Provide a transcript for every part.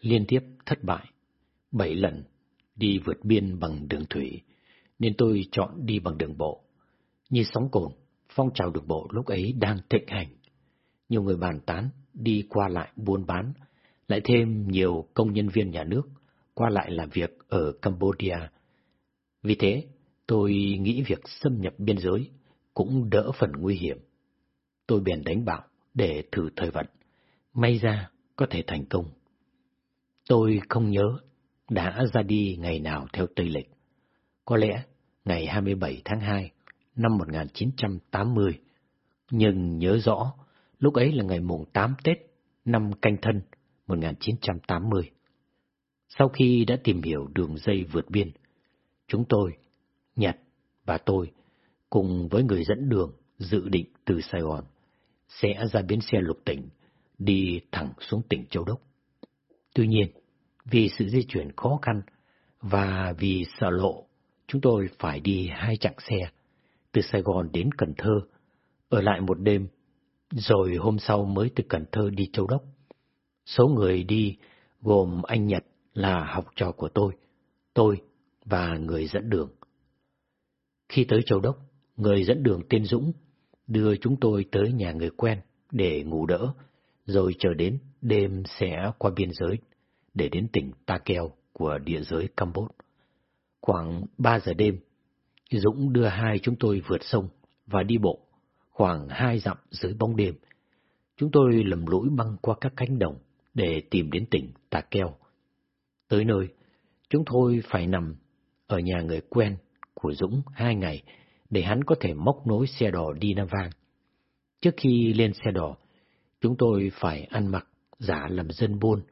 liên tiếp thất bại, bảy lần đi vượt biên bằng đường thủy, nên tôi chọn đi bằng đường bộ. Như sóng cồn, phong trào đường bộ lúc ấy đang thịnh hành. Nhiều người bàn tán, đi qua lại buôn bán, lại thêm nhiều công nhân viên nhà nước qua lại làm việc ở Cambodia. Vì thế, tôi nghĩ việc xâm nhập biên giới cũng đỡ phần nguy hiểm. Tôi bèn đánh bạo để thử thời vận, may ra có thể thành công. Tôi không nhớ đã ra đi ngày nào theo Tây lịch. Có lẽ ngày 27 tháng 2 năm 1980, nhưng nhớ rõ lúc ấy là ngày mùng 8 Tết năm canh thân 1980. Sau khi đã tìm hiểu đường dây vượt biên, chúng tôi, Nhật và tôi cùng với người dẫn đường dự định từ Sài Gòn sẽ ra bến xe lục tỉnh đi thẳng xuống tỉnh Châu Đốc. Tuy nhiên, vì sự di chuyển khó khăn và vì sợ lộ, chúng tôi phải đi hai chặng xe từ Sài Gòn đến Cần Thơ, ở lại một đêm, rồi hôm sau mới từ Cần Thơ đi Châu Đốc. Số người đi gồm anh Nhật là học trò của tôi, tôi và người dẫn đường. Khi tới Châu Đốc, người dẫn đường tên Dũng đưa chúng tôi tới nhà người quen để ngủ đỡ, rồi chờ đến đêm sẽ qua biên giới để đến tỉnh Ta Keo của địa giới Campuchia. Khoảng 3 giờ đêm, Dũng đưa hai chúng tôi vượt sông và đi bộ khoảng hai dặm dưới bóng đêm. Chúng tôi lầm lũi băng qua các cánh đồng để tìm đến tỉnh Ta Keo. Tới nơi, chúng tôi phải nằm ở nhà người quen của Dũng hai ngày để hắn có thể móc nối xe đò đi Nam Vang. Trước khi lên xe đò, chúng tôi phải ăn mặc giả làm dân buôn,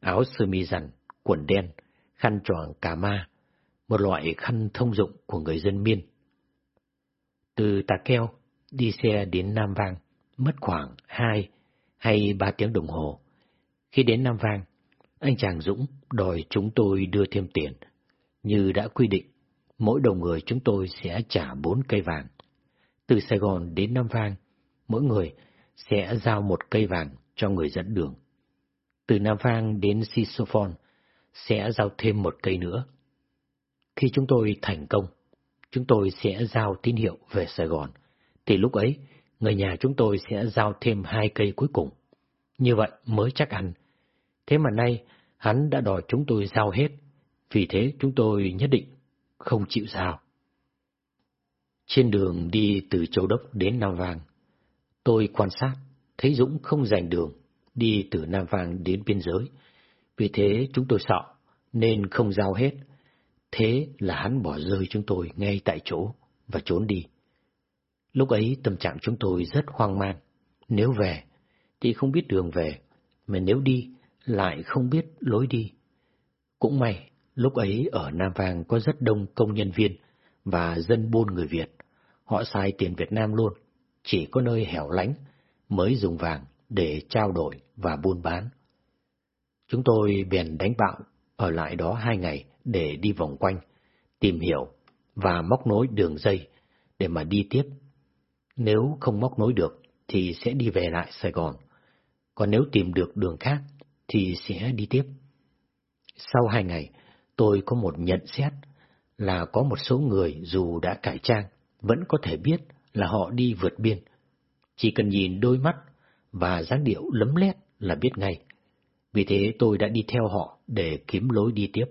áo sơ mi rằn, quần đen, khăn tròn cà ma, một loại khăn thông dụng của người dân miên. Từ Tà Keo đi xe đến Nam Vang mất khoảng hai hay ba tiếng đồng hồ. Khi đến Nam Vang, anh chàng Dũng đòi chúng tôi đưa thêm tiền. Như đã quy định, mỗi đầu người chúng tôi sẽ trả bốn cây vàng. Từ Sài Gòn đến Nam Vang, mỗi người sẽ giao một cây vàng cho người dẫn đường. Từ Nam Vang đến Sisophon sẽ giao thêm một cây nữa. Khi chúng tôi thành công, chúng tôi sẽ giao tín hiệu về Sài Gòn, thì lúc ấy người nhà chúng tôi sẽ giao thêm hai cây cuối cùng. Như vậy mới chắc ăn. Thế mà nay hắn đã đòi chúng tôi giao hết, vì thế chúng tôi nhất định không chịu giao. Trên đường đi từ Châu Đốc đến Nam Vang, tôi quan sát, thấy Dũng không giành đường, đi từ Nam Vang đến biên giới. Vì thế chúng tôi sợ, nên không giao hết. Thế là hắn bỏ rơi chúng tôi ngay tại chỗ và trốn đi. Lúc ấy tâm trạng chúng tôi rất hoang mang. Nếu về, thì không biết đường về, mà nếu đi, lại không biết lối đi. Cũng may, lúc ấy ở Nam Vang có rất đông công nhân viên và dân buôn người Việt. Họ xài tiền Việt Nam luôn, chỉ có nơi hẻo lánh mới dùng vàng để trao đổi và buôn bán. Chúng tôi bèn đánh bạo ở lại đó hai ngày để đi vòng quanh, tìm hiểu và móc nối đường dây để mà đi tiếp. Nếu không móc nối được thì sẽ đi về lại Sài Gòn, còn nếu tìm được đường khác thì sẽ đi tiếp. Sau hai ngày, tôi có một nhận xét là có một số người dù đã cải trang vẫn có thể biết là họ đi vượt biên. Chỉ cần nhìn đôi mắt và dáng điệu lấm lét là biết ngay. Vì thế tôi đã đi theo họ để kiếm lối đi tiếp.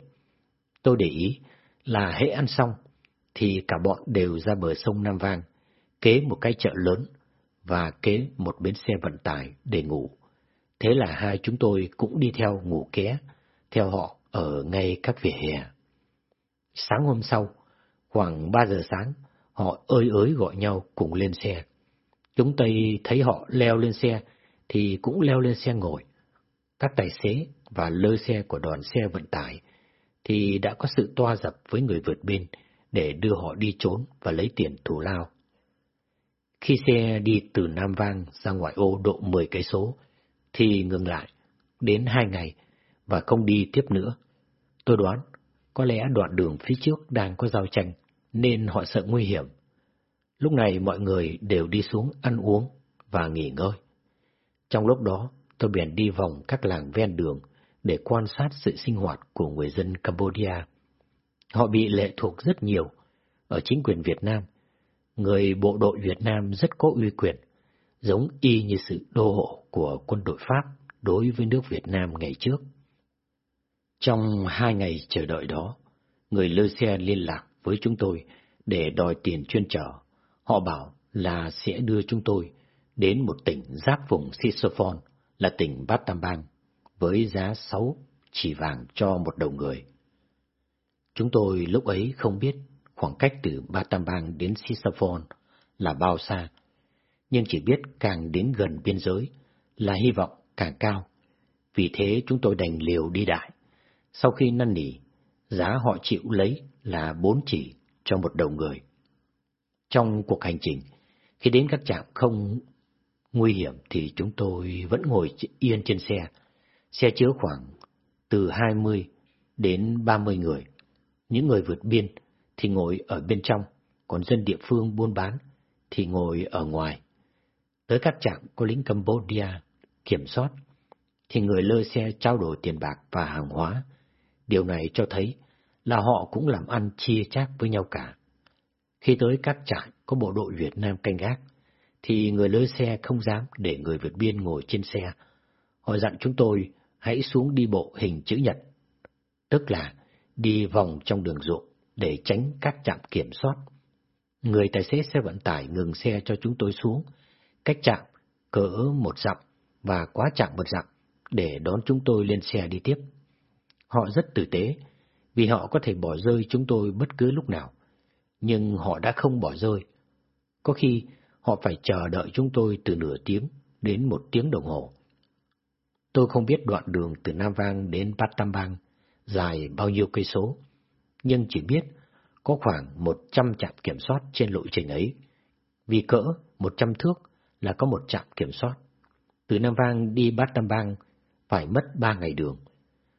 Tôi để ý là hễ ăn xong thì cả bọn đều ra bờ sông Nam Vang, kế một cái chợ lớn và kế một bến xe vận tải để ngủ. Thế là hai chúng tôi cũng đi theo ngủ ké, theo họ ở ngay các vỉa hè. Sáng hôm sau, khoảng 3 giờ sáng, họ ơi ới gọi nhau cùng lên xe. Chúng Tây thấy họ leo lên xe thì cũng leo lên xe ngồi. Các tài xế và lơ xe của đoàn xe vận tải thì đã có sự toa dập với người vượt biên để đưa họ đi trốn và lấy tiền thù lao. Khi xe đi từ Nam Vang ra ngoại ô độ 10 cây số thì ngừng lại đến hai ngày và không đi tiếp nữa. Tôi đoán có lẽ đoạn đường phía trước đang có giao tranh nên họ sợ nguy hiểm. Lúc này mọi người đều đi xuống ăn uống và nghỉ ngơi. Trong lúc đó, tôi bèn đi vòng các làng ven đường để quan sát sự sinh hoạt của người dân Cambodia. Họ bị lệ thuộc rất nhiều ở chính quyền Việt Nam. Người bộ đội Việt Nam rất có uy quyền, giống y như sự đô hộ của quân đội Pháp đối với nước Việt Nam ngày trước. Trong hai ngày chờ đợi đó, người lơ xe liên lạc với chúng tôi để đòi tiền chuyên trở. Họ bảo là sẽ đưa chúng tôi đến một tỉnh giáp vùng Sisophon là tỉnh Battambang với giá sáu chỉ vàng cho một đầu người. Chúng tôi lúc ấy không biết khoảng cách từ Battambang đến Sisophon là bao xa, nhưng chỉ biết càng đến gần biên giới là hy vọng càng cao. Vì thế chúng tôi đành liều đi đại. Sau khi năn nỉ, giá họ chịu lấy là bốn chỉ cho một đầu người. Trong cuộc hành trình, khi đến các trạm không nguy hiểm thì chúng tôi vẫn ngồi yên trên xe. Xe chứa khoảng từ 20 đến 30 người. Những người vượt biên thì ngồi ở bên trong, còn dân địa phương buôn bán thì ngồi ở ngoài. Tới các trạm có lính Cambodia kiểm soát, thì người lơ xe trao đổi tiền bạc và hàng hóa. Điều này cho thấy là họ cũng làm ăn chia chác với nhau cả. Khi tới các trại có bộ đội Việt Nam canh gác, thì người lơ xe không dám để người vượt biên ngồi trên xe. Họ dặn chúng tôi hãy xuống đi bộ hình chữ nhật, tức là đi vòng trong đường ruộng để tránh các trạm kiểm soát. Người tài xế xe vận tải ngừng xe cho chúng tôi xuống, cách trạm cỡ một dặm và quá trạm một dặm để đón chúng tôi lên xe đi tiếp. Họ rất tử tế, vì họ có thể bỏ rơi chúng tôi bất cứ lúc nào, nhưng họ đã không bỏ rơi. Có khi họ phải chờ đợi chúng tôi từ nửa tiếng đến một tiếng đồng hồ. Tôi không biết đoạn đường từ Nam Vang đến Battambang dài bao nhiêu cây số, nhưng chỉ biết có khoảng một trăm trạm kiểm soát trên lộ trình ấy. Vì cỡ một trăm thước là có một trạm kiểm soát. Từ Nam Vang đi Battambang phải mất ba ngày đường.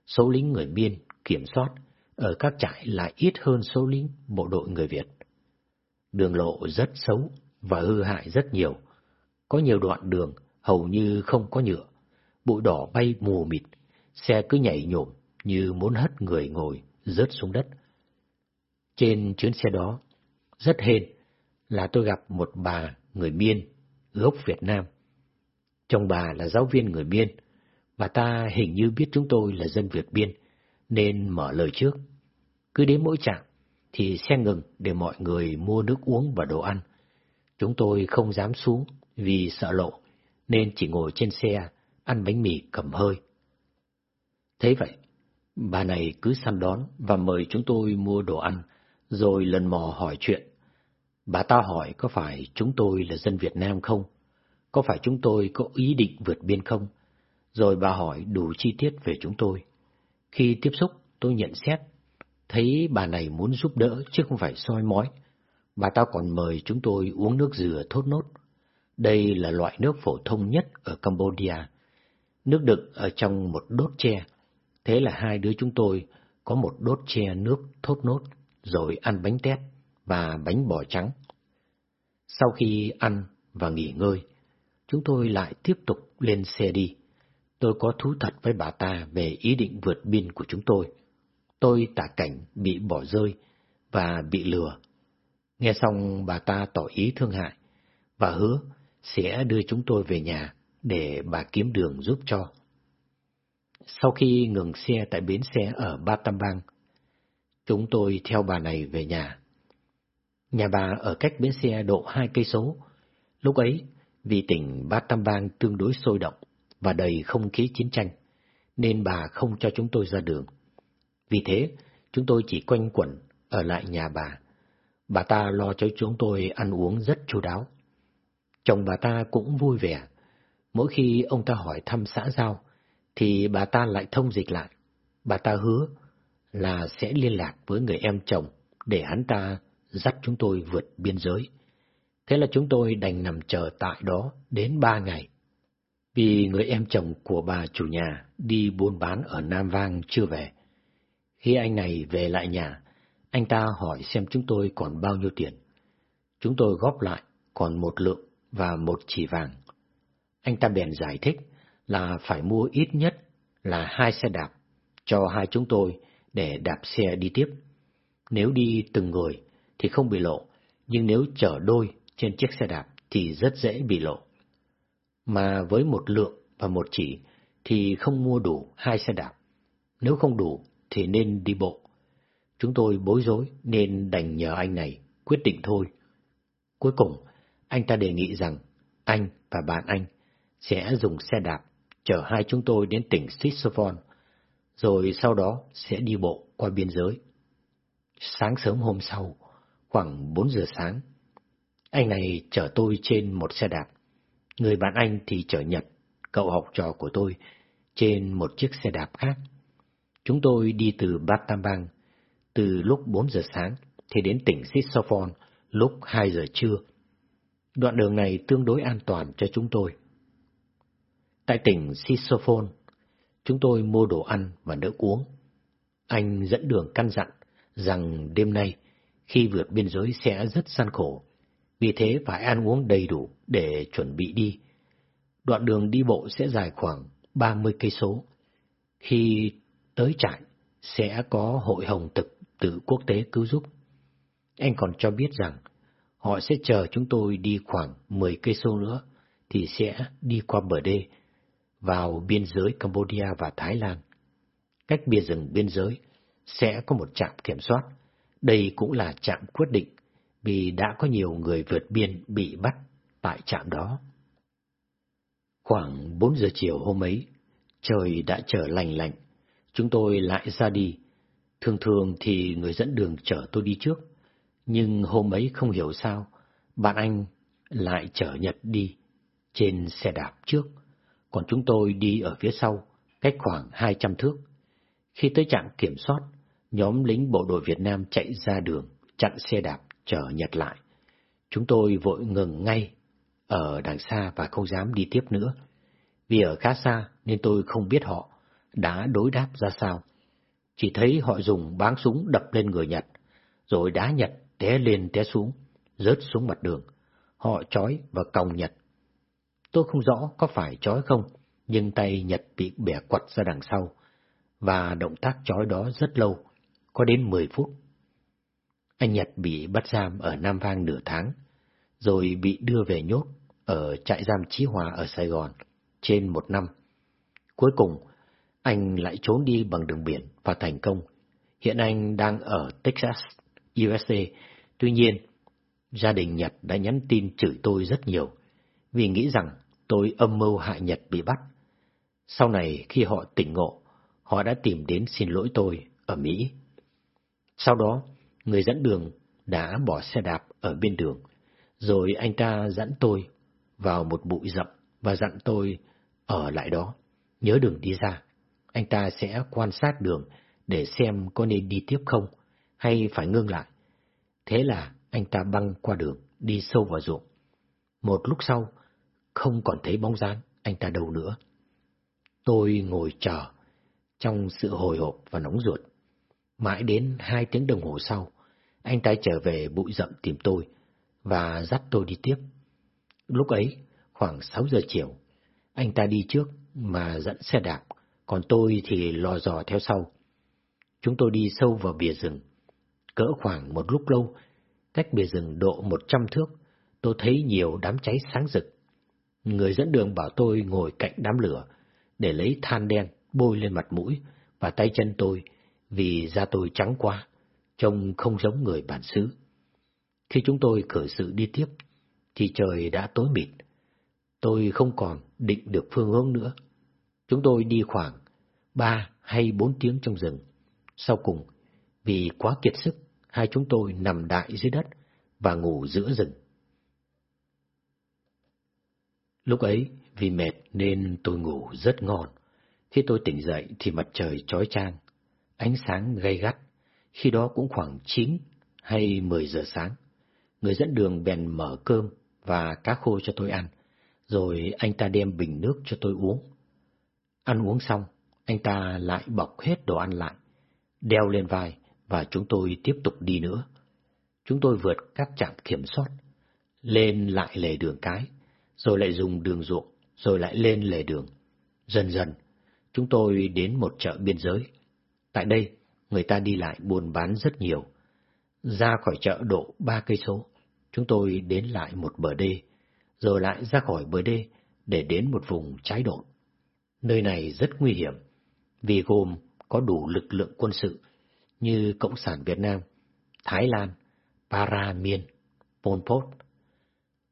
Số lính người biên kiểm soát ở các trại lại ít hơn số lính bộ đội người Việt. Đường lộ rất xấu và hư hại rất nhiều. Có nhiều đoạn đường hầu như không có nhựa, bụi đỏ bay mù mịt, xe cứ nhảy nhổm như muốn hất người ngồi rớt xuống đất. Trên chuyến xe đó, rất hên là tôi gặp một bà người Miên, gốc Việt Nam. Chồng bà là giáo viên người Miên, bà ta hình như biết chúng tôi là dân Việt Biên, nên mở lời trước. Cứ đến mỗi trạm, thì xe ngừng để mọi người mua nước uống và đồ ăn. Chúng tôi không dám xuống vì sợ lộ, nên chỉ ngồi trên xe, ăn bánh mì cầm hơi. Thế vậy, bà này cứ săn đón và mời chúng tôi mua đồ ăn, rồi lần mò hỏi chuyện. Bà ta hỏi có phải chúng tôi là dân Việt Nam không? Có phải chúng tôi có ý định vượt biên không? Rồi bà hỏi đủ chi tiết về chúng tôi. Khi tiếp xúc, tôi nhận xét, thấy bà này muốn giúp đỡ chứ không phải soi mói. Bà ta còn mời chúng tôi uống nước dừa thốt nốt. Đây là loại nước phổ thông nhất ở Cambodia. Nước đựng ở trong một đốt tre. Thế là hai đứa chúng tôi có một đốt tre nước thốt nốt, rồi ăn bánh tét và bánh bò trắng. Sau khi ăn và nghỉ ngơi, chúng tôi lại tiếp tục lên xe đi. Tôi có thú thật với bà ta về ý định vượt biên của chúng tôi. Tôi tả cảnh bị bỏ rơi và bị lừa. Nghe xong bà ta tỏ ý thương hại và hứa sẽ đưa chúng tôi về nhà để bà kiếm đường giúp cho. Sau khi ngừng xe tại bến xe ở Battambang, chúng tôi theo bà này về nhà. Nhà bà ở cách bến xe độ hai cây số. Lúc ấy, vì tỉnh Battambang tương đối sôi động và đầy không khí chiến tranh, nên bà không cho chúng tôi ra đường. Vì thế, chúng tôi chỉ quanh quẩn ở lại nhà bà. Bà ta lo cho chúng tôi ăn uống rất chu đáo. Chồng bà ta cũng vui vẻ. Mỗi khi ông ta hỏi thăm xã giao, thì bà ta lại thông dịch lại. Bà ta hứa là sẽ liên lạc với người em chồng để hắn ta dắt chúng tôi vượt biên giới. Thế là chúng tôi đành nằm chờ tại đó đến ba ngày. Vì người em chồng của bà chủ nhà đi buôn bán ở Nam Vang chưa về. Khi anh này về lại nhà, anh ta hỏi xem chúng tôi còn bao nhiêu tiền. Chúng tôi góp lại còn một lượng và một chỉ vàng. Anh ta bèn giải thích là phải mua ít nhất là hai xe đạp cho hai chúng tôi để đạp xe đi tiếp. Nếu đi từng người thì không bị lộ, nhưng nếu chở đôi trên chiếc xe đạp thì rất dễ bị lộ. Mà với một lượng và một chỉ thì không mua đủ hai xe đạp. Nếu không đủ thì nên đi bộ. Chúng tôi bối rối nên đành nhờ anh này quyết định thôi. Cuối cùng, anh ta đề nghị rằng anh và bạn anh sẽ dùng xe đạp chở hai chúng tôi đến tỉnh Sisophon, rồi sau đó sẽ đi bộ qua biên giới. Sáng sớm hôm sau, khoảng 4 giờ sáng, anh này chở tôi trên một xe đạp. Người bạn anh thì chở Nhật, cậu học trò của tôi, trên một chiếc xe đạp khác. Chúng tôi đi từ Battambang từ lúc 4 giờ sáng thì đến tỉnh Sisophon lúc 2 giờ trưa. Đoạn đường này tương đối an toàn cho chúng tôi. Tại tỉnh Sisophon, chúng tôi mua đồ ăn và nước uống. Anh dẫn đường căn dặn rằng đêm nay, khi vượt biên giới sẽ rất gian khổ, vì thế phải ăn uống đầy đủ để chuẩn bị đi. Đoạn đường đi bộ sẽ dài khoảng 30 cây số. Khi tới trại, sẽ có hội hồng thực tự quốc tế cứu giúp. Anh còn cho biết rằng họ sẽ chờ chúng tôi đi khoảng 10 cây số nữa thì sẽ đi qua bờ đê vào biên giới Campuchia và Thái Lan. Cách bìa rừng biên giới sẽ có một trạm kiểm soát. Đây cũng là trạm quyết định vì đã có nhiều người vượt biên bị bắt tại trạm đó. Khoảng 4 giờ chiều hôm ấy, trời đã trở lành lạnh, chúng tôi lại ra đi. Thường thường thì người dẫn đường chở tôi đi trước, nhưng hôm ấy không hiểu sao, bạn anh lại chở Nhật đi trên xe đạp trước, còn chúng tôi đi ở phía sau, cách khoảng 200 thước. Khi tới trạm kiểm soát, nhóm lính bộ đội Việt Nam chạy ra đường, chặn xe đạp, chở Nhật lại. Chúng tôi vội ngừng ngay ở đằng xa và không dám đi tiếp nữa. Vì ở khá xa nên tôi không biết họ đã đối đáp ra sao. Chỉ thấy họ dùng báng súng đập lên người Nhật, rồi đá Nhật té lên té xuống, rớt xuống mặt đường. Họ trói và còng Nhật. Tôi không rõ có phải trói không, nhưng tay Nhật bị bẻ quật ra đằng sau, và động tác trói đó rất lâu, có đến 10 phút. Anh Nhật bị bắt giam ở Nam Vang nửa tháng, rồi bị đưa về nhốt ở trại giam Chí Hòa ở Sài Gòn trên một năm. Cuối cùng, anh lại trốn đi bằng đường biển và thành công. Hiện anh đang ở Texas, USA. Tuy nhiên, gia đình Nhật đã nhắn tin chửi tôi rất nhiều, vì nghĩ rằng tôi âm mưu hại Nhật bị bắt. Sau này khi họ tỉnh ngộ, họ đã tìm đến xin lỗi tôi ở Mỹ. Sau đó, người dẫn đường đã bỏ xe đạp ở bên đường, rồi anh ta dẫn tôi vào một bụi rậm và dặn tôi ở lại đó, nhớ đường đi ra. Anh ta sẽ quan sát đường để xem có nên đi tiếp không, hay phải ngưng lại. Thế là anh ta băng qua đường, đi sâu vào ruộng. Một lúc sau, không còn thấy bóng dáng anh ta đâu nữa. Tôi ngồi chờ, trong sự hồi hộp và nóng ruột. Mãi đến hai tiếng đồng hồ sau, anh ta trở về bụi rậm tìm tôi và dắt tôi đi tiếp. Lúc ấy, khoảng 6 giờ chiều, anh ta đi trước mà dẫn xe đạp, còn tôi thì lò dò theo sau. Chúng tôi đi sâu vào bìa rừng. Cỡ khoảng một lúc lâu, cách bìa rừng độ 100 thước, tôi thấy nhiều đám cháy sáng rực. Người dẫn đường bảo tôi ngồi cạnh đám lửa để lấy than đen bôi lên mặt mũi và tay chân tôi vì da tôi trắng quá, trông không giống người bản xứ. Khi chúng tôi khởi sự đi tiếp, thì trời đã tối mịt. Tôi không còn định được phương hướng nữa. Chúng tôi đi khoảng ba hay bốn tiếng trong rừng. Sau cùng, vì quá kiệt sức, hai chúng tôi nằm đại dưới đất và ngủ giữa rừng. Lúc ấy, vì mệt nên tôi ngủ rất ngon. Khi tôi tỉnh dậy thì mặt trời chói chang, ánh sáng gay gắt, khi đó cũng khoảng 9 hay 10 giờ sáng. Người dẫn đường bèn mở cơm và cá khô cho tôi ăn, rồi anh ta đem bình nước cho tôi uống. Ăn uống xong, anh ta lại bọc hết đồ ăn lại, đeo lên vai và chúng tôi tiếp tục đi nữa. Chúng tôi vượt các trạm kiểm soát, lên lại lề đường cái, rồi lại dùng đường ruộng, rồi lại lên lề đường. Dần dần, chúng tôi đến một chợ biên giới, Tại đây, người ta đi lại buôn bán rất nhiều. Ra khỏi chợ độ ba cây số, chúng tôi đến lại một bờ đê, rồi lại ra khỏi bờ đê để đến một vùng trái độn. Nơi này rất nguy hiểm, vì gồm có đủ lực lượng quân sự như Cộng sản Việt Nam, Thái Lan, Paramiên, Pol Pot.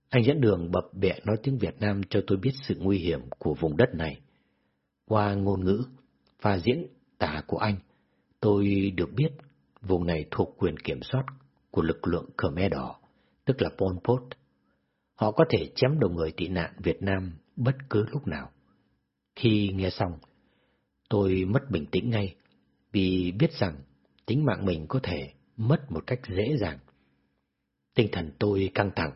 Anh dẫn đường bập bẹ nói tiếng Việt Nam cho tôi biết sự nguy hiểm của vùng đất này. Qua ngôn ngữ và diễn tả của anh, tôi được biết vùng này thuộc quyền kiểm soát của lực lượng Khmer Đỏ, tức là Pol Pot. Họ có thể chém đầu người tị nạn Việt Nam bất cứ lúc nào. Khi nghe xong, tôi mất bình tĩnh ngay, vì biết rằng tính mạng mình có thể mất một cách dễ dàng. Tinh thần tôi căng thẳng,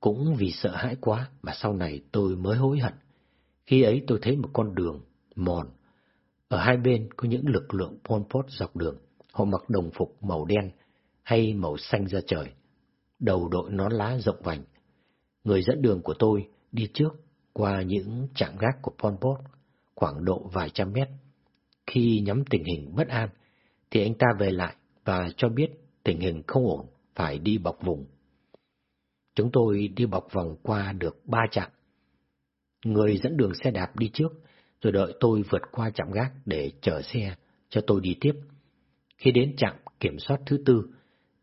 cũng vì sợ hãi quá mà sau này tôi mới hối hận. Khi ấy tôi thấy một con đường, mòn. Ở hai bên có những lực lượng Pol Pot dọc đường. Họ mặc đồng phục màu đen hay màu xanh da trời. Đầu đội nón lá rộng vành. Người dẫn đường của tôi đi trước qua những trạm gác của Pol Pot, khoảng độ vài trăm mét. Khi nhắm tình hình bất an, thì anh ta về lại và cho biết tình hình không ổn, phải đi bọc vùng. Chúng tôi đi bọc vòng qua được ba trạm. Người dẫn đường xe đạp đi trước, rồi đợi tôi vượt qua trạm gác để chở xe cho tôi đi tiếp. Khi đến trạm kiểm soát thứ tư,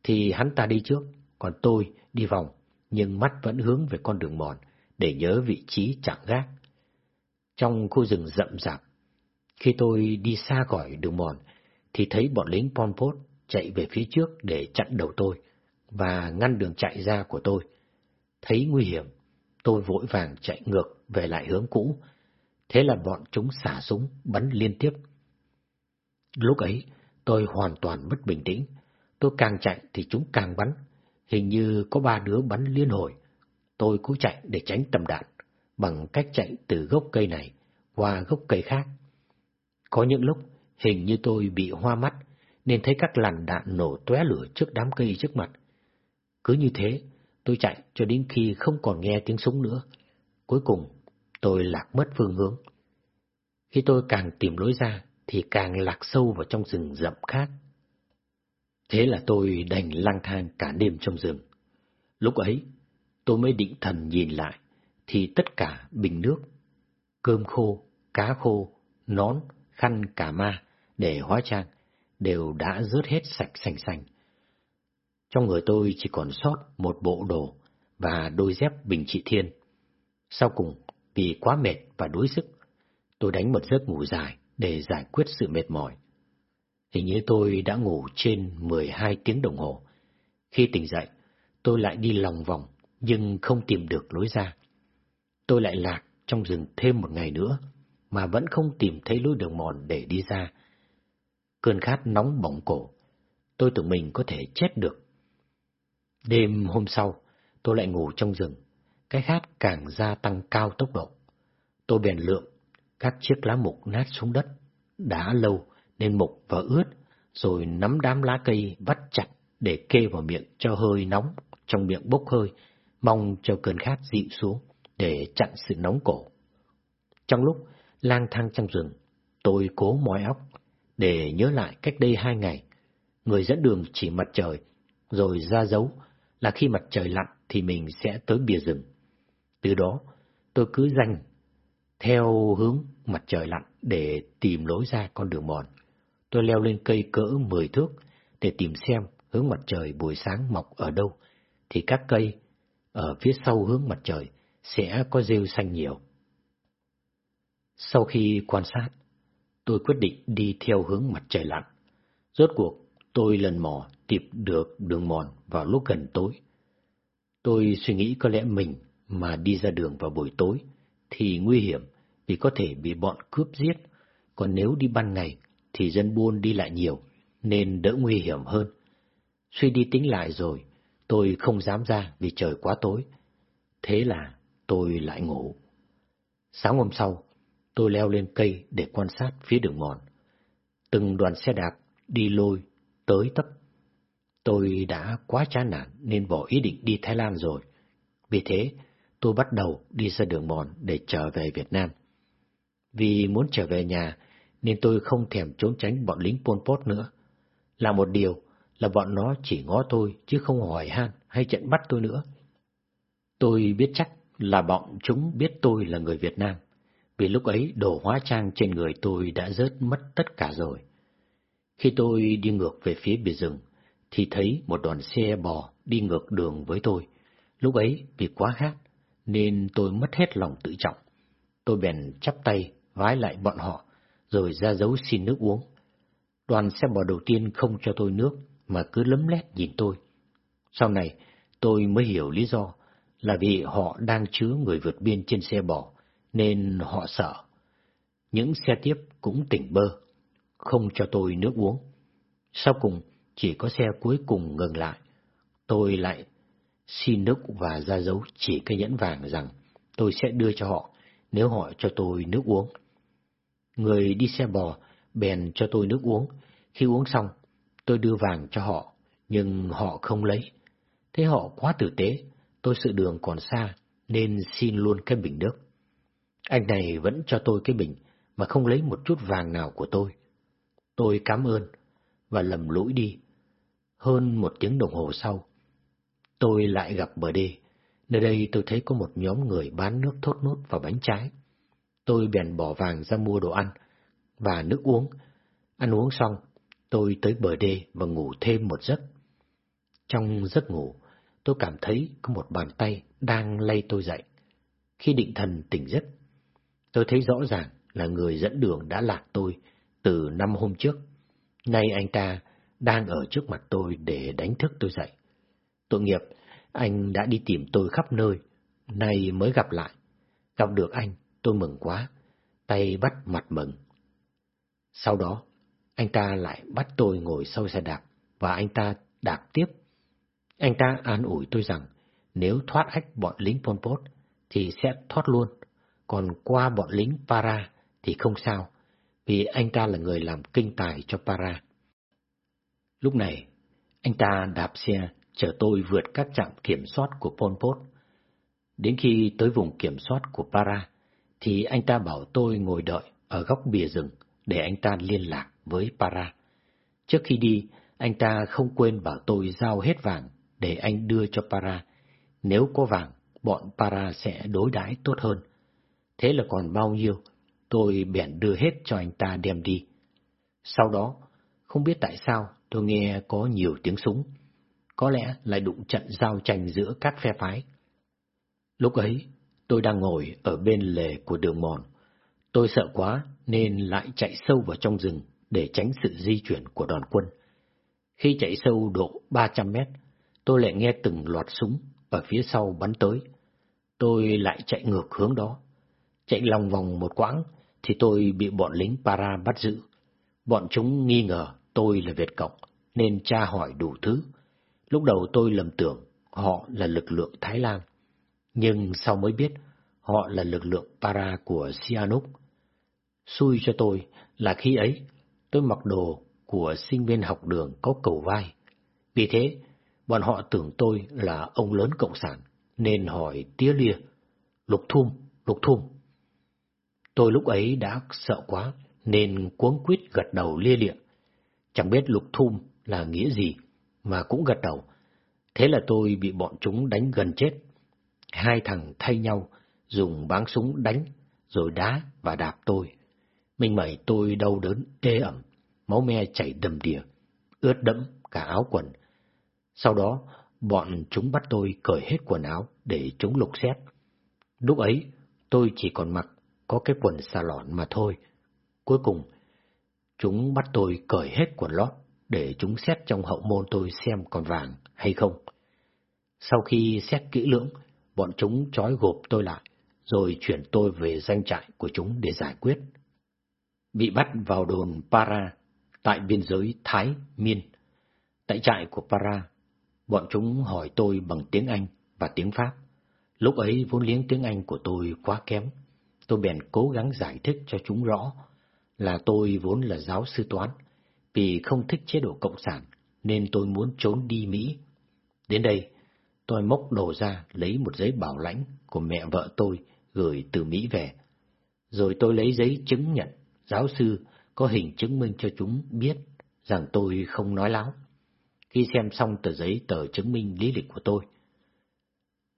thì hắn ta đi trước, còn tôi đi vòng, nhưng mắt vẫn hướng về con đường mòn để nhớ vị trí chạm gác. Trong khu rừng rậm rạp, khi tôi đi xa khỏi đường mòn, thì thấy bọn lính Pol Pot chạy về phía trước để chặn đầu tôi và ngăn đường chạy ra của tôi. Thấy nguy hiểm, tôi vội vàng chạy ngược về lại hướng cũ. Thế là bọn chúng xả súng bắn liên tiếp. Lúc ấy, tôi hoàn toàn mất bình tĩnh. Tôi càng chạy thì chúng càng bắn. Hình như có ba đứa bắn liên hồi. Tôi cố chạy để tránh tầm đạn, bằng cách chạy từ gốc cây này qua gốc cây khác. Có những lúc, hình như tôi bị hoa mắt, nên thấy các làn đạn nổ tóe lửa trước đám cây trước mặt. Cứ như thế, tôi chạy cho đến khi không còn nghe tiếng súng nữa. Cuối cùng, tôi lạc mất phương hướng. Khi tôi càng tìm lối ra, thì càng lạc sâu vào trong rừng rậm khác. Thế là tôi đành lang thang cả đêm trong rừng. Lúc ấy, tôi mới định thần nhìn lại, thì tất cả bình nước, cơm khô, cá khô, nón, khăn cả ma để hóa trang đều đã rớt hết sạch sành sành. Trong người tôi chỉ còn sót một bộ đồ và đôi dép bình trị thiên. Sau cùng, vì quá mệt và đuối sức, tôi đánh một giấc ngủ dài để giải quyết sự mệt mỏi. Hình như tôi đã ngủ trên 12 tiếng đồng hồ. Khi tỉnh dậy, tôi lại đi lòng vòng, nhưng không tìm được lối ra. Tôi lại lạc trong rừng thêm một ngày nữa, mà vẫn không tìm thấy lối đường mòn để đi ra. Cơn khát nóng bỏng cổ, tôi tưởng mình có thể chết được. Đêm hôm sau, tôi lại ngủ trong rừng, cái khát càng gia tăng cao tốc độ. Tôi bèn lượng các chiếc lá mục nát xuống đất, đã lâu nên mục và ướt, rồi nắm đám lá cây vắt chặt để kê vào miệng cho hơi nóng trong miệng bốc hơi, mong cho cơn khát dịu xuống để chặn sự nóng cổ. Trong lúc lang thang trong rừng, tôi cố moi óc để nhớ lại cách đây hai ngày, người dẫn đường chỉ mặt trời, rồi ra dấu là khi mặt trời lặn thì mình sẽ tới bìa rừng. Từ đó, tôi cứ danh theo hướng mặt trời lặn để tìm lối ra con đường mòn. Tôi leo lên cây cỡ 10 thước để tìm xem hướng mặt trời buổi sáng mọc ở đâu, thì các cây ở phía sau hướng mặt trời sẽ có rêu xanh nhiều. Sau khi quan sát, tôi quyết định đi theo hướng mặt trời lặn. Rốt cuộc, tôi lần mò tìm được đường mòn vào lúc gần tối. Tôi suy nghĩ có lẽ mình mà đi ra đường vào buổi tối thì nguy hiểm vì có thể bị bọn cướp giết, còn nếu đi ban ngày thì dân buôn đi lại nhiều nên đỡ nguy hiểm hơn. Suy đi tính lại rồi, tôi không dám ra vì trời quá tối. Thế là tôi lại ngủ. Sáng hôm sau, tôi leo lên cây để quan sát phía đường mòn. Từng đoàn xe đạp đi lôi, tới tấp. Tôi đã quá chán nản nên bỏ ý định đi Thái Lan rồi. Vì thế, tôi bắt đầu đi ra đường mòn để trở về Việt Nam. Vì muốn trở về nhà, nên tôi không thèm trốn tránh bọn lính Pol Pot nữa. Là một điều là bọn nó chỉ ngó tôi chứ không hỏi han hay trận bắt tôi nữa. Tôi biết chắc là bọn chúng biết tôi là người Việt Nam, vì lúc ấy đồ hóa trang trên người tôi đã rớt mất tất cả rồi. Khi tôi đi ngược về phía bìa rừng, thì thấy một đoàn xe bò đi ngược đường với tôi. Lúc ấy vì quá hát, nên tôi mất hết lòng tự trọng. Tôi bèn chắp tay vái lại bọn họ, rồi ra dấu xin nước uống. Đoàn xe bò đầu tiên không cho tôi nước, mà cứ lấm lét nhìn tôi. Sau này, tôi mới hiểu lý do là vì họ đang chứa người vượt biên trên xe bò, nên họ sợ. Những xe tiếp cũng tỉnh bơ, không cho tôi nước uống. Sau cùng, chỉ có xe cuối cùng ngừng lại. Tôi lại xin nước và ra dấu chỉ cái nhẫn vàng rằng tôi sẽ đưa cho họ nếu họ cho tôi nước uống. Người đi xe bò bèn cho tôi nước uống. Khi uống xong, tôi đưa vàng cho họ, nhưng họ không lấy. Thế họ quá tử tế, tôi sự đường còn xa, nên xin luôn cái bình nước. Anh này vẫn cho tôi cái bình, mà không lấy một chút vàng nào của tôi. Tôi cảm ơn, và lầm lũi đi. Hơn một tiếng đồng hồ sau, tôi lại gặp bờ đê. Nơi đây tôi thấy có một nhóm người bán nước thốt nốt và bánh trái. Tôi bèn bỏ vàng ra mua đồ ăn và nước uống. Ăn uống xong, tôi tới bờ đê và ngủ thêm một giấc. Trong giấc ngủ, tôi cảm thấy có một bàn tay đang lay tôi dậy. Khi định thần tỉnh giấc, tôi thấy rõ ràng là người dẫn đường đã lạc tôi từ năm hôm trước. Nay anh ta đang ở trước mặt tôi để đánh thức tôi dậy. Tội nghiệp, anh đã đi tìm tôi khắp nơi, nay mới gặp lại. Gặp được anh, tôi mừng quá, tay bắt mặt mừng. Sau đó, anh ta lại bắt tôi ngồi sau xe đạp, và anh ta đạp tiếp. Anh ta an ủi tôi rằng, nếu thoát ách bọn lính Pol Pot, thì sẽ thoát luôn, còn qua bọn lính Para thì không sao, vì anh ta là người làm kinh tài cho Para. Lúc này, anh ta đạp xe chở tôi vượt các trạm kiểm soát của Pol Pot. Đến khi tới vùng kiểm soát của Para, thì anh ta bảo tôi ngồi đợi ở góc bìa rừng để anh ta liên lạc với Para. Trước khi đi, anh ta không quên bảo tôi giao hết vàng để anh đưa cho Para. Nếu có vàng, bọn Para sẽ đối đãi tốt hơn. Thế là còn bao nhiêu, tôi bèn đưa hết cho anh ta đem đi. Sau đó, không biết tại sao tôi nghe có nhiều tiếng súng. Có lẽ lại đụng trận giao tranh giữa các phe phái. Lúc ấy, tôi đang ngồi ở bên lề của đường mòn. Tôi sợ quá nên lại chạy sâu vào trong rừng để tránh sự di chuyển của đoàn quân. Khi chạy sâu độ 300 mét, tôi lại nghe từng loạt súng ở phía sau bắn tới. Tôi lại chạy ngược hướng đó. Chạy lòng vòng một quãng thì tôi bị bọn lính para bắt giữ. Bọn chúng nghi ngờ tôi là Việt Cộng nên tra hỏi đủ thứ. Lúc đầu tôi lầm tưởng họ là lực lượng Thái Lan, nhưng sau mới biết họ là lực lượng para của Sihanouk. Xui cho tôi là khi ấy tôi mặc đồ của sinh viên học đường có cầu vai. Vì thế, bọn họ tưởng tôi là ông lớn cộng sản, nên hỏi tía lia, lục thum, lục thum. Tôi lúc ấy đã sợ quá, nên cuống quýt gật đầu lia lịa. Chẳng biết lục thum là nghĩa gì, mà cũng gật đầu. Thế là tôi bị bọn chúng đánh gần chết. Hai thằng thay nhau, dùng báng súng đánh, rồi đá và đạp tôi. Mình mẩy tôi đau đớn ê ẩm, máu me chảy đầm đìa, ướt đẫm cả áo quần. Sau đó, bọn chúng bắt tôi cởi hết quần áo để chúng lục xét. Lúc ấy, tôi chỉ còn mặc có cái quần xà lọn mà thôi. Cuối cùng, chúng bắt tôi cởi hết quần lót để chúng xét trong hậu môn tôi xem còn vàng hay không. Sau khi xét kỹ lưỡng, bọn chúng trói gộp tôi lại, rồi chuyển tôi về danh trại của chúng để giải quyết. Bị bắt vào đồn Para, tại biên giới Thái, Miên. Tại trại của Para, bọn chúng hỏi tôi bằng tiếng Anh và tiếng Pháp. Lúc ấy vốn liếng tiếng Anh của tôi quá kém. Tôi bèn cố gắng giải thích cho chúng rõ là tôi vốn là giáo sư toán, vì không thích chế độ cộng sản nên tôi muốn trốn đi Mỹ. Đến đây, tôi móc đồ ra lấy một giấy bảo lãnh của mẹ vợ tôi gửi từ Mỹ về. Rồi tôi lấy giấy chứng nhận giáo sư có hình chứng minh cho chúng biết rằng tôi không nói láo. Khi xem xong tờ giấy tờ chứng minh lý lịch của tôi,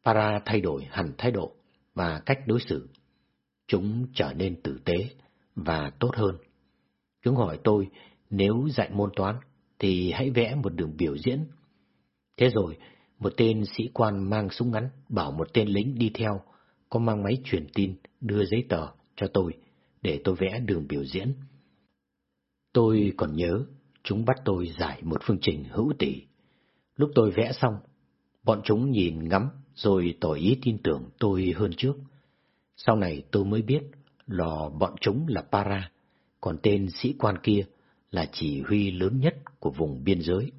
Para thay đổi hẳn thái độ và cách đối xử. Chúng trở nên tử tế và tốt hơn. Chúng hỏi tôi nếu dạy môn toán thì hãy vẽ một đường biểu diễn. Thế rồi, một tên sĩ quan mang súng ngắn bảo một tên lính đi theo có mang máy truyền tin đưa giấy tờ cho tôi để tôi vẽ đường biểu diễn. Tôi còn nhớ chúng bắt tôi giải một phương trình hữu tỷ. Lúc tôi vẽ xong, bọn chúng nhìn ngắm rồi tỏ ý tin tưởng tôi hơn trước. Sau này tôi mới biết lò bọn chúng là para, còn tên sĩ quan kia là chỉ huy lớn nhất của vùng biên giới.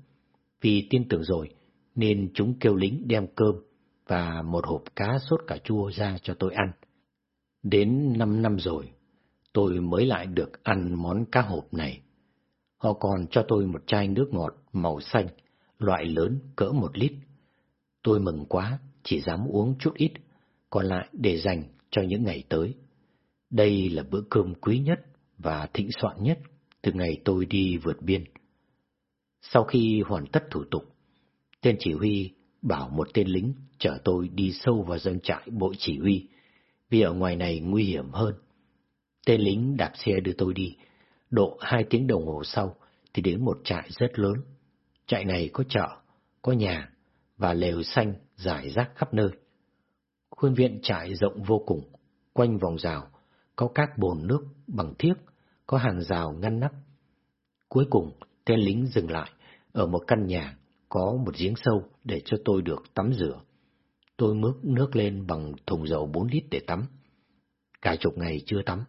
Vì tin tưởng rồi, nên chúng kêu lính đem cơm và một hộp cá sốt cà chua ra cho tôi ăn. Đến năm năm rồi, tôi mới lại được ăn món cá hộp này. Họ còn cho tôi một chai nước ngọt màu xanh, loại lớn cỡ một lít. Tôi mừng quá, chỉ dám uống chút ít, còn lại để dành cho những ngày tới. Đây là bữa cơm quý nhất và thịnh soạn nhất từ ngày tôi đi vượt biên. Sau khi hoàn tất thủ tục, tên chỉ huy bảo một tên lính chở tôi đi sâu vào doanh trại bộ chỉ huy, vì ở ngoài này nguy hiểm hơn. Tên lính đạp xe đưa tôi đi, độ hai tiếng đồng hồ sau thì đến một trại rất lớn. Trại này có chợ, có nhà và lều xanh rải rác khắp nơi. Khuôn viện trại rộng vô cùng, quanh vòng rào, có các bồn nước bằng thiếc, có hàng rào ngăn nắp. Cuối cùng, tên lính dừng lại ở một căn nhà có một giếng sâu để cho tôi được tắm rửa. Tôi mước nước lên bằng thùng dầu 4 lít để tắm. Cả chục ngày chưa tắm,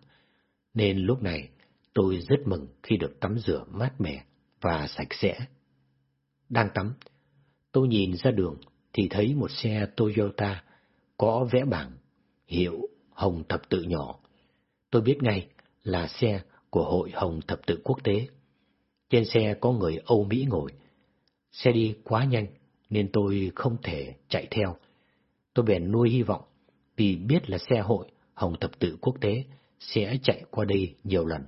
nên lúc này tôi rất mừng khi được tắm rửa mát mẻ và sạch sẽ. Đang tắm, tôi nhìn ra đường thì thấy một xe Toyota có vẽ bảng hiệu Hồng Thập Tự nhỏ. Tôi biết ngay là xe của Hội Hồng Thập Tự Quốc tế. Trên xe có người Âu Mỹ ngồi. Xe đi quá nhanh nên tôi không thể chạy theo. Tôi bèn nuôi hy vọng vì biết là xe hội Hồng Thập Tự Quốc tế sẽ chạy qua đây nhiều lần.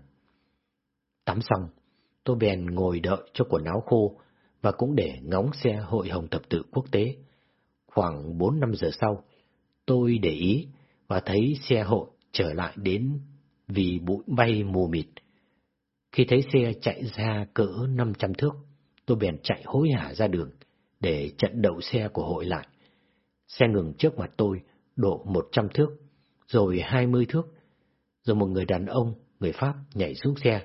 Tắm xong, tôi bèn ngồi đợi cho quần áo khô và cũng để ngóng xe hội Hồng Thập Tự Quốc tế. Khoảng 4-5 giờ sau, tôi để ý và thấy xe hội trở lại đến vì bụi bay mù mịt. Khi thấy xe chạy ra cỡ 500 thước, tôi bèn chạy hối hả ra đường để chặn đậu xe của hội lại. Xe ngừng trước mặt tôi độ 100 thước, rồi 20 thước, rồi một người đàn ông, người Pháp nhảy xuống xe,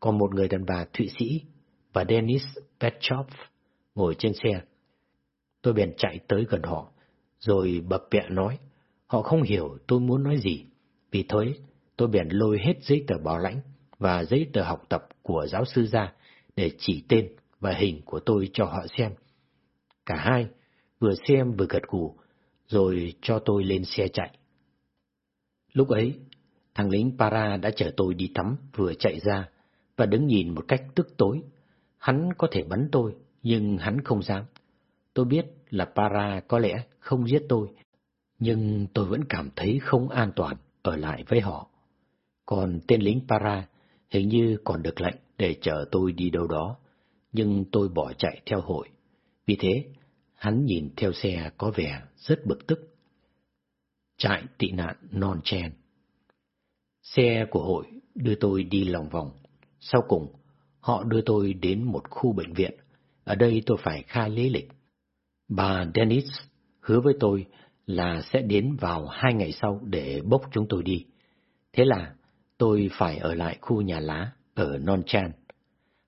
còn một người đàn bà Thụy Sĩ và Dennis Petchov ngồi trên xe. Tôi bèn chạy tới gần họ, rồi bập bẹ nói, họ không hiểu tôi muốn nói gì, vì thế tôi bèn lôi hết giấy tờ bảo lãnh và giấy tờ học tập của giáo sư ra để chỉ tên và hình của tôi cho họ xem. Cả hai vừa xem vừa gật gù, rồi cho tôi lên xe chạy. Lúc ấy, thằng lính para đã chở tôi đi tắm vừa chạy ra và đứng nhìn một cách tức tối. Hắn có thể bắn tôi, nhưng hắn không dám. Tôi biết là para có lẽ không giết tôi, nhưng tôi vẫn cảm thấy không an toàn ở lại với họ. Còn tên lính para hình như còn được lệnh để chở tôi đi đâu đó, nhưng tôi bỏ chạy theo hội. Vì thế, hắn nhìn theo xe có vẻ rất bực tức. Trại tị nạn non chen. Xe của hội đưa tôi đi lòng vòng. Sau cùng, họ đưa tôi đến một khu bệnh viện. Ở đây tôi phải khai lý lịch. Bà Dennis hứa với tôi là sẽ đến vào hai ngày sau để bốc chúng tôi đi. Thế là tôi phải ở lại khu nhà lá ở Non Chan.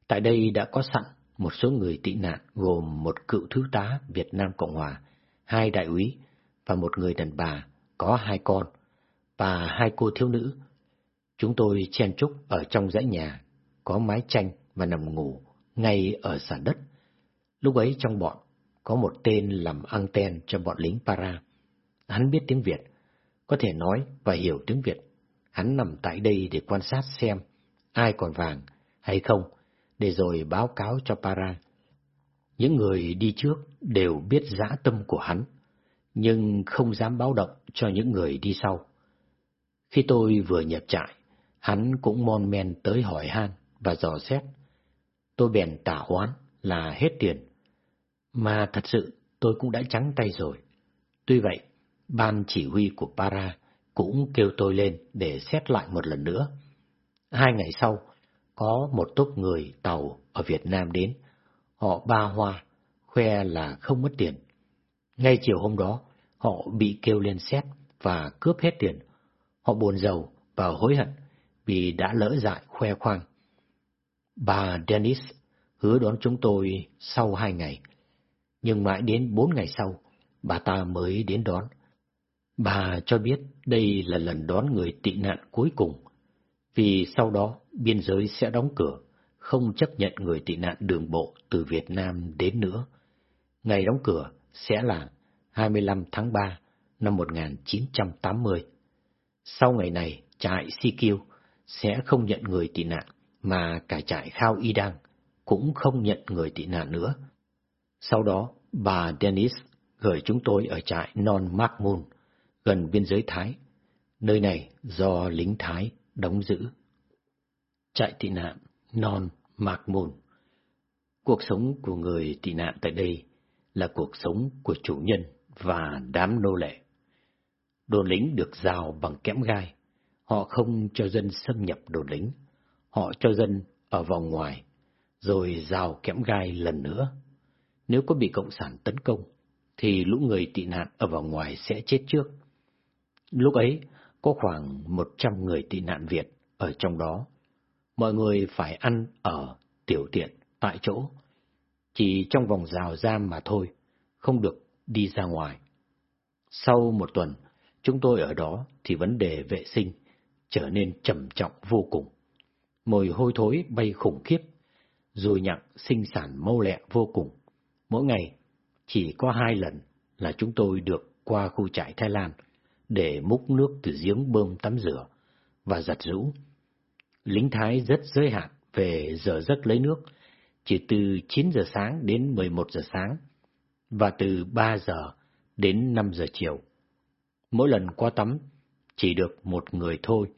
Tại đây đã có sẵn một số người tị nạn gồm một cựu thứ tá Việt Nam Cộng Hòa, hai đại úy và một người đàn bà có hai con và hai cô thiếu nữ. Chúng tôi chen chúc ở trong dãy nhà, có mái tranh và nằm ngủ ngay ở sàn đất. Lúc ấy trong bọn có một tên làm anten cho bọn lính para. Hắn biết tiếng Việt, có thể nói và hiểu tiếng Việt. Hắn nằm tại đây để quan sát xem ai còn vàng hay không, để rồi báo cáo cho para. Những người đi trước đều biết dã tâm của hắn, nhưng không dám báo động cho những người đi sau. Khi tôi vừa nhập trại, Hắn cũng mon men tới hỏi han và dò xét. Tôi bèn tả hoán là hết tiền. Mà thật sự tôi cũng đã trắng tay rồi. Tuy vậy, ban chỉ huy của Para cũng kêu tôi lên để xét lại một lần nữa. Hai ngày sau, có một tốp người tàu ở Việt Nam đến. Họ ba hoa, khoe là không mất tiền. Ngay chiều hôm đó, họ bị kêu lên xét và cướp hết tiền. Họ buồn giàu và hối hận vì đã lỡ dại khoe khoang. Bà Dennis hứa đón chúng tôi sau hai ngày, nhưng mãi đến bốn ngày sau, bà ta mới đến đón. Bà cho biết đây là lần đón người tị nạn cuối cùng, vì sau đó biên giới sẽ đóng cửa, không chấp nhận người tị nạn đường bộ từ Việt Nam đến nữa. Ngày đóng cửa sẽ là 25 tháng 3 năm 1980. Sau ngày này, trại Sikiu sẽ không nhận người tị nạn, mà cả trại Khao Y Đăng cũng không nhận người tị nạn nữa. Sau đó, bà Dennis gửi chúng tôi ở trại Non Makmun, gần biên giới Thái. Nơi này do lính Thái đóng giữ. Trại tị nạn Non Makmun Cuộc sống của người tị nạn tại đây là cuộc sống của chủ nhân và đám nô lệ. Đồn lính được rào bằng kẽm gai. Họ không cho dân xâm nhập đồn lính. Họ cho dân ở vòng ngoài, rồi rào kẽm gai lần nữa. Nếu có bị Cộng sản tấn công, thì lũ người tị nạn ở vòng ngoài sẽ chết trước. Lúc ấy, có khoảng 100 người tị nạn Việt ở trong đó. Mọi người phải ăn ở tiểu tiện tại chỗ, chỉ trong vòng rào giam mà thôi, không được đi ra ngoài. Sau một tuần, chúng tôi ở đó thì vấn đề vệ sinh trở nên trầm trọng vô cùng. Mùi hôi thối bay khủng khiếp, rồi nhặng sinh sản mâu lẹ vô cùng. Mỗi ngày chỉ có hai lần là chúng tôi được qua khu trại Thái Lan để múc nước từ giếng bơm tắm rửa và giặt rũ. Lính Thái rất giới hạn về giờ giấc lấy nước, chỉ từ 9 giờ sáng đến 11 giờ sáng và từ 3 giờ đến 5 giờ chiều. Mỗi lần qua tắm chỉ được một người thôi.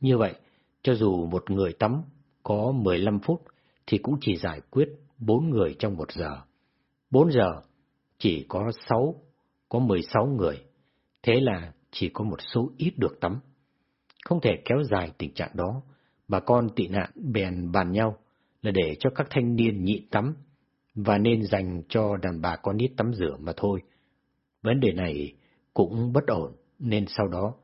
Như vậy, cho dù một người tắm có 15 phút thì cũng chỉ giải quyết 4 người trong một giờ. 4 giờ chỉ có 6, có 16 người. Thế là chỉ có một số ít được tắm. Không thể kéo dài tình trạng đó, bà con tị nạn bèn bàn nhau là để cho các thanh niên nhịn tắm và nên dành cho đàn bà con nít tắm rửa mà thôi. Vấn đề này cũng bất ổn, nên sau đó,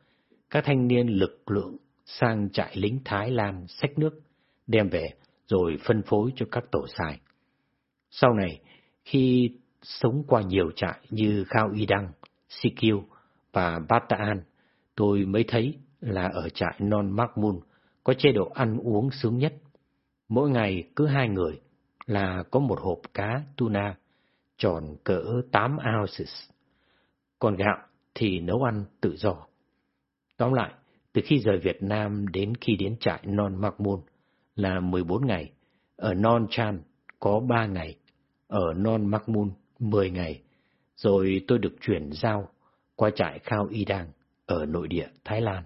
các thanh niên lực lượng sang trại lính Thái Lan xách nước, đem về rồi phân phối cho các tổ xài. Sau này, khi sống qua nhiều trại như Khao Y Đăng, Sikiu và Bataan, tôi mới thấy là ở trại Non Makmun có chế độ ăn uống sướng nhất. Mỗi ngày cứ hai người là có một hộp cá tuna tròn cỡ 8 ounces. Còn gạo thì nấu ăn tự do. Tóm lại, từ khi rời Việt Nam đến khi đến trại Non Makmun là 14 ngày, ở Non Chan có 3 ngày, ở Non Makmun 10 ngày, rồi tôi được chuyển giao qua trại Khao Y Đang ở nội địa Thái Lan.